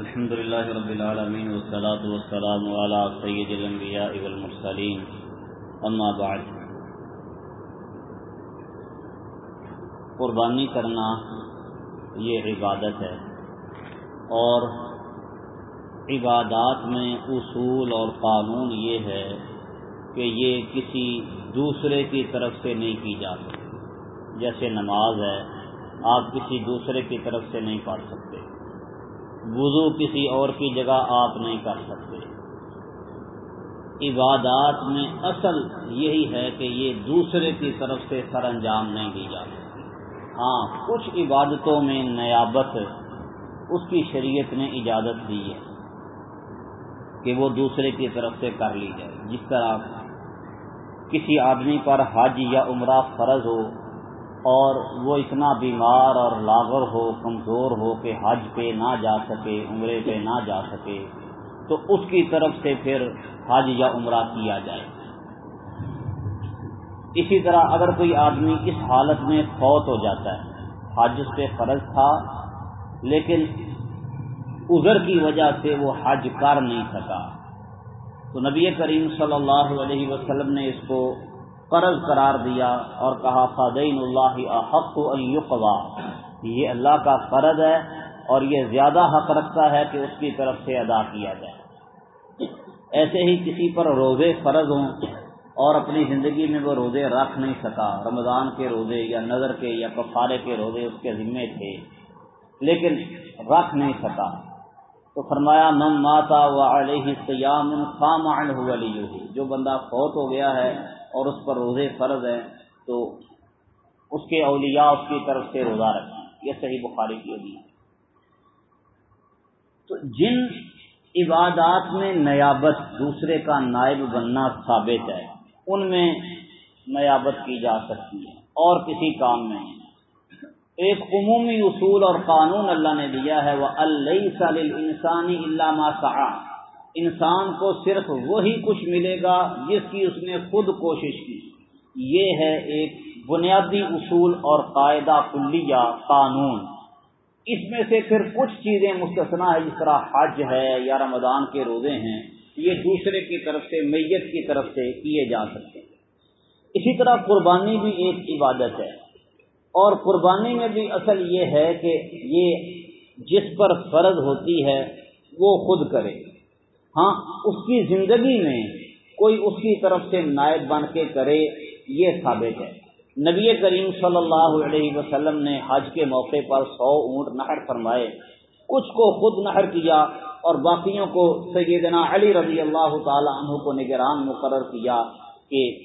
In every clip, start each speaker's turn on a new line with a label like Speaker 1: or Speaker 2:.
Speaker 1: الحمد لله رب العالمين والصلاة والسلام على سيد الأنبياء والمرسلين أما بعد. قربانی کرنا یہ عبادت ہے اور عبادات میں اصول اور قانون یہ ہے کہ یہ کسی دوسرے کی طرف سے نہیں کی جا سکتی. جیسے نماز ہے، آپ کسی دوسرے کی طرف سے نہیں پڑھ سکتے. وضو کسی اور کی جگہ آپ نہیں کر سکتے۔ عبادات میں اصل یہی ہے کہ یہ دوسرے کی طرف سے سر انجام نہیں دی جا سکتی۔ ہاں کچھ عبادتوں میں نیابت اس کی شریعت نے اجازت دی ہے کہ وہ دوسرے کی طرف سے کر لی جائے۔ جس طرح کسی آدمی پر حج یا عمرہ فرض ہو اور وہ اتنا بیمار اور لاغر ہو، کمزور ہو کہ حج پہ نہ جا سکے، عمرے پہ نہ جا سکے، تو اس کی طرف سے پھر حج یا عمرہ کیا جائے۔ اسی طرح اگر کوئی آدمی اس حالت میں فوت ہو جاتا ہے، حج اس پہ فرض تھا، لیکن ازر کی وجہ سے وہ حج کر نہیں سکا، تو نبی کریم صلی اللہ علیہ وسلم نے اس کو قرض قرار دیا اور کہا فادین اللہ حق القوا یہ اللہ کا قرض ہے اور یہ زیادہ حق رکھتا ہے کہ اس کی طرف سے ادا کیا جائے۔ ایسے ہی کسی پر روزے فرض ہوں اور اپنی زندگی میں وہ روزے رکھ نہیں سکا، رمضان کے روزے یا نظر کے یا کفارے کے روزے اس کے ذمے تھے، لیکن رکھ نہیں سکا۔ تو فرمایا، من ماتا و علیہ سیام خام جو بندہ فوت ہو گیا ہے اور اس پر روزے فرض ہیں، تو اس کے اولیاء اس کی طرف سے روزہ رکھیں۔ یہ صحیح بخاری کی ہوگی تو جن عبادات میں نیابت دوسرے کا نائب بننا ثابت ہے، ان میں نیابت کی جا سکتی ہے، اور کسی کام میں ایک عمومی اصول اور قانون اللہ نے دیا ہے وہ اللہ انسانی علامہ صاحب انسان کو صرف وہی کچھ ملے گا جس کی اس نے خود کوشش کی۔ یہ ہے ایک بنیادی اصول اور قاعدہ کلیہ قانون۔ اس میں سے پھر کچھ چیزیں مستثنا ہے جس طرح حج ہے یا رمضان کے روزے ہیں، یہ دوسرے کی طرف سے، میت کی طرف سے کیے جا سکتے ہیں۔ اسی طرح قربانی بھی ایک عبادت ہے۔ اور قربانی میں بھی اصل یہ ہے کہ یہ جس پر فرض ہوتی ہے، وہ خود کرے۔ ہاں اس کی زندگی میں کوئی اس کی طرف سے نائب بن کے کرے، یہ ثابت ہے۔ نبی کریم صلی اللہ علیہ وسلم نے حج کے موقع پر سو اونٹ نہر فرمائے۔ کچھ کو خود نہر کیا اور باقیوں کو سیدنا علی رضی اللہ تعالی عنہ کو نگران مقرر کیا کہ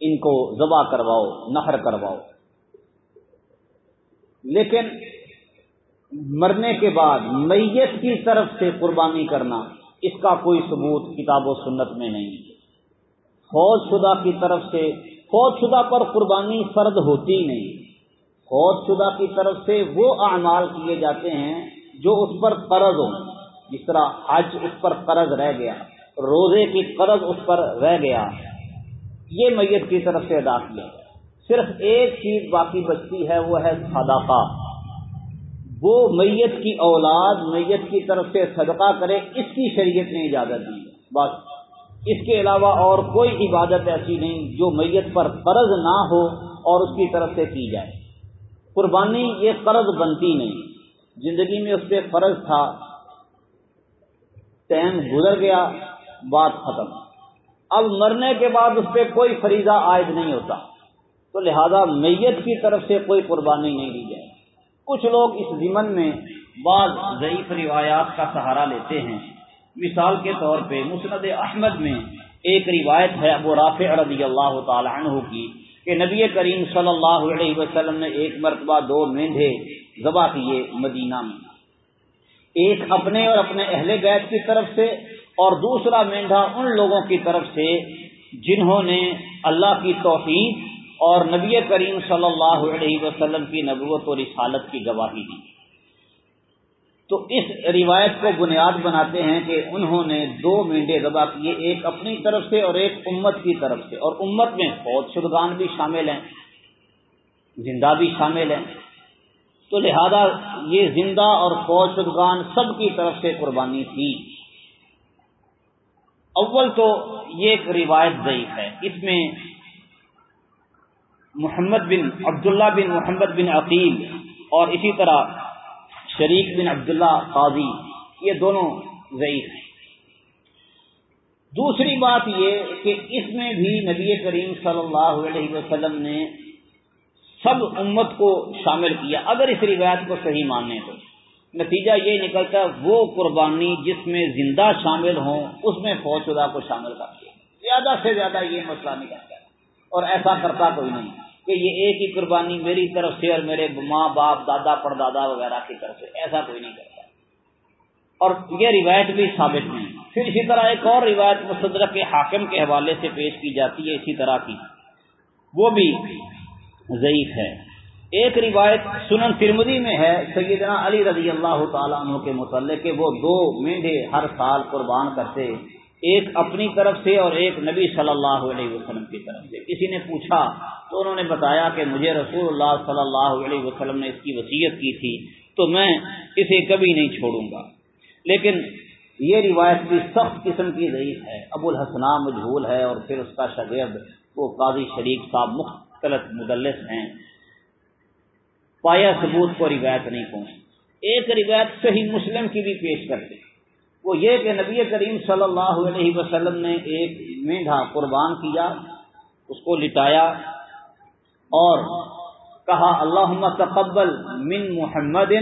Speaker 1: ان کو ذبح کرواؤ، نہر کرواؤ۔ لیکن مرنے کے بعد میت کی طرف سے قربانی کرنا اس کا کوئی ثبوت کتاب و سنت میں نہیں فوج شدہ کی طرف سے فوج شدہ پر قربانی فرد ہوتی نہیں۔ فوج شدہ کی طرف سے وہ اعمال کیے جاتے ہیں جو اس پر قرض ہو جس طرح حج اس پر قرض رہ گیا، روزے کی قرض اس پر رہ گیا۔ یہ میت کی طرف سے ادا کیا۔ صرف ایک چیز باقی بچتی ہے، وہ ہے صدقہ۔ وہ میت کی اولاد میت کی طرف سے صدقہ کرے، اس کی شریعت نے اجازت دی۔ بس۔ اس کے علاوہ اور کوئی عبادت ایسی نہیں جو میت پر قرض نہ ہو اور اس کی طرف سے کی جائے۔ قربانی یہ قرض بنتی نہیں۔ زندگی میں اس پہ فرض تھا۔ ٹائم گزر گیا، بات ختم۔ اب مرنے کے بعد اس پہ کوئی فریضہ عائد نہیں ہوتا۔ تو لہذا میت کی طرف سے کوئی قربانی نہیں دی جائے۔ کچھ لوگ اس ضمن میں بعض ضعیف روایات کا سہارا لیتے ہیں۔ مثال کے طور پہ مسند احمد میں ایک روایت ہے ابو رافع رضی اللہ تعالی عنہ کی کہ نبی کریم صلی اللہ علیہ وسلم نے ایک مرتبہ دو مینڈے ذبح کیے مدینہ میں۔ ایک اپنے اور اپنے اہل بیت کی طرف سے اور دوسرا مینڈا ان لوگوں کی طرف سے جنہوں نے اللہ کی توحید اور نبی کریم صلی اللہ علیہ وسلم کی نبوت اور رسالت کی گواہی دی۔ تو اس روایت کو بنیاد بناتے ہیں کہ انہوں نے دو مینڈے دبا کیے، ایک اپنی طرف سے اور ایک امت کی طرف سے۔ اور امت میں فوج شدگان بھی شامل ہیں، زندہ بھی شامل ہیں۔ تو لہذا یہ زندہ اور فوج شدگان سب کی طرف سے قربانی تھی۔ اول تو یہ ایک روایت ضعیف ہے۔ اس میں محمد بن عبداللہ بن محمد بن عقیل اور اسی طرح شریک بن عبداللہ قاضی، یہ دونوں ضعیف ہیں۔ دوسری بات یہ کہ اس میں بھی نبی کریم صلی اللہ علیہ وسلم نے سب امت کو شامل کیا، اگر اس روایت کو صحیح ماننے تو۔ نتیجہ یہ نکلتا وہ قربانی جس میں زندہ شامل ہوں، اس میں فوج شدہ کو شامل کر دیا زیادہ سے زیادہ یہ مسئلہ نکلتا ہے۔ اور ایسا کرتا کوئی نہیں کہ یہ ایک ہی قربانی میری طرف سے اور میرے ماں باپ، دادا، پردادا وغیرہ کی طرف سے، ایسا کوئی نہیں کرتا۔ اور یہ روایت بھی ثابت نہیں۔ پھر اسی طرح ایک اور روایت مصدرک کے حاکم کے حوالے سے پیش کی جاتی ہے اسی طرح کی۔ وہ بھی ضعیف ہے۔ ایک روایت سنن فرمدی میں ہے، سیدنا علی رضی اللہ تعالیٰ عنہ کے متعلق کہ وہ دو مینڈے ہر سال قربان کرتے۔ ایک اپنی طرف سے اور ایک نبی صلی اللہ علیہ وسلم کی طرف سے۔ کسی نے پوچھا تو انہوں نے بتایا کہ مجھے رسول اللہ صلی اللہ علیہ وسلم نے اس کی وصیت کی تھی تو میں اسے کبھی نہیں چھوڑوں گا۔ لیکن یہ روایت بھی سخت قسم کی ضعیف ہے۔ ابو الحسنام مجھول ہے اور پھر اس کا شگرد وہ قاضی شریف صاحب مخت غلط مدلس ہیں۔ پایا ثبوت کو روایت نہیں پہنچ ایک روایت صحیح مسلم کی بھی پیش کرتے۔ وہ یہ کہ نبی کریم صلی اللہ علیہ وسلم نے ایک میڈھا قربان کیا، اس کو لٹایا اور کہا اللہ تقبل من محمد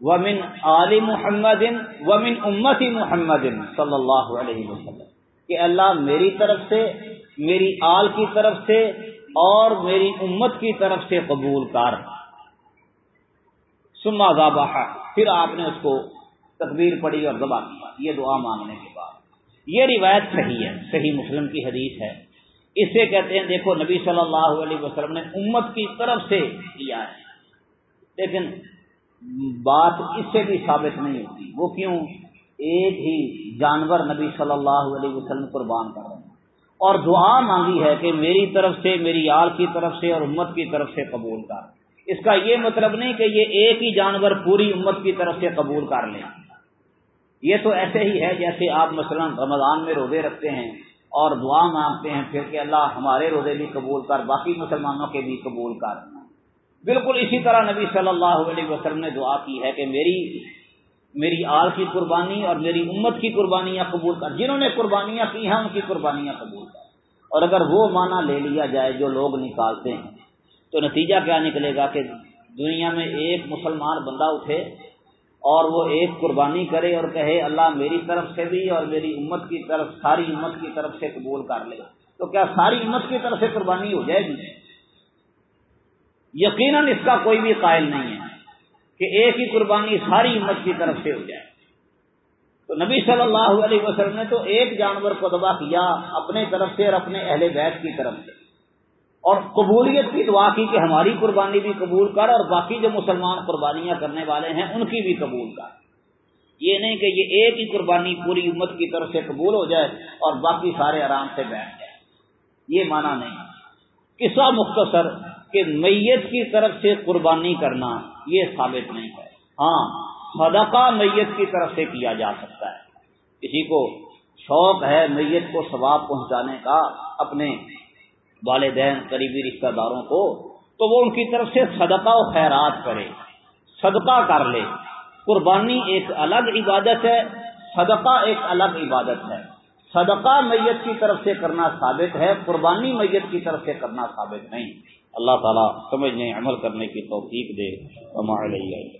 Speaker 1: و من آل محمد و من امتی محمد صلی اللہ علیہ وسلم کہ اللہ میری طرف سے، میری آل کی طرف سے اور میری امت کی طرف سے قبول کر۔ سما ذابہ پھر آپ نے اس کو تقبیر پڑی اور دبا کیا یہ دعا مانگنے کے بعد۔ یہ روایت صحیح ہے، صحیح مسلم کی حدیث ہے۔ اس سے کہتے ہیں، دیکھو نبی صلی اللہ علیہ وسلم نے امت کی طرف سے کیا ہے۔ لیکن بات اس سے بھی ثابت نہیں ہوتی، وہ کیوں؟ ایک ہی جانور نبی صلی اللہ علیہ وسلم قربان کر رہے ہیں اور دعا مانگی ہے کہ میری طرف سے، میری آل کی طرف سے اور امت کی طرف سے قبول کر۔ اس کا یہ مطلب نہیں کہ یہ ایک ہی جانور پوری امت کی طرف سے قبول کر لیں یہ تو ایسے ہی ہے جیسے آپ مثلا رمضان میں روزے رکھتے ہیں اور دعا مانگتے ہیں، پھر کہ اللہ ہمارے روزے بھی قبول کر، باقی مسلمانوں کے بھی قبول کر۔ بالکل اسی طرح نبی صلی اللہ علیہ وسلم نے دعا کی ہے کہ میری میری آل کی قربانی اور میری امت کی قربانیاں قبول کر۔ جنہوں نے قربانیاں کی ہیں، ان کی قربانیاں قبول کر۔ اور اگر وہ معنی لے لیا جائے جو لوگ نکالتے ہیں، تو نتیجہ کیا نکلے گا کہ دنیا میں ایک مسلمان بندہ اٹھے اور وہ ایک قربانی کرے اور کہے، اللہ میری طرف سے بھی اور میری امت کی طرف، ساری امت کی طرف سے قبول کر لے۔ تو کیا ساری امت کی طرف سے قربانی ہو جائے گی؟ یقیناً اس کا کوئی بھی قائل نہیں ہے کہ ایک ہی قربانی ساری امت کی طرف سے ہو جائے۔ تو نبی صلی اللہ علیہ وسلم نے تو ایک جانور کو دبا کیا اپنے طرف سے اور اپنے اہل بیت کی طرف سے۔ اور قبولیت کی دعا کی کہ ہماری قربانی بھی قبول کر اور باقی جو مسلمان قربانیاں کرنے والے ہیں ان کی بھی قبول کر۔ یہ نہیں کہ یہ ایک ہی قربانی پوری امت کی طرف سے قبول ہو جائے اور باقی سارے آرام سے بیٹھ جائیں۔ یہ مانا نہیں قصہ مختصر کہ میت کی طرف سے قربانی کرنا یہ ثابت نہیں ہے۔ ہاں صدقہ میت کی طرف سے کیا جا سکتا ہے۔ کسی کو شوق ہے میت کو ثواب پہنچانے کا، اپنے والدین، قریبی رشتہ داروں کو، تو وہ ان کی طرف سے صدقہ و خیرات کرے، صدقہ کر لے۔ قربانی ایک الگ عبادت ہے، صدقہ ایک الگ عبادت ہے۔ صدقہ میت کی طرف سے کرنا ثابت ہے، قربانی میت کی طرف سے کرنا ثابت نہیں۔ اللہ تعالیٰ سمجھنے عمل کرنے کی توفیق دے۔ ہمارے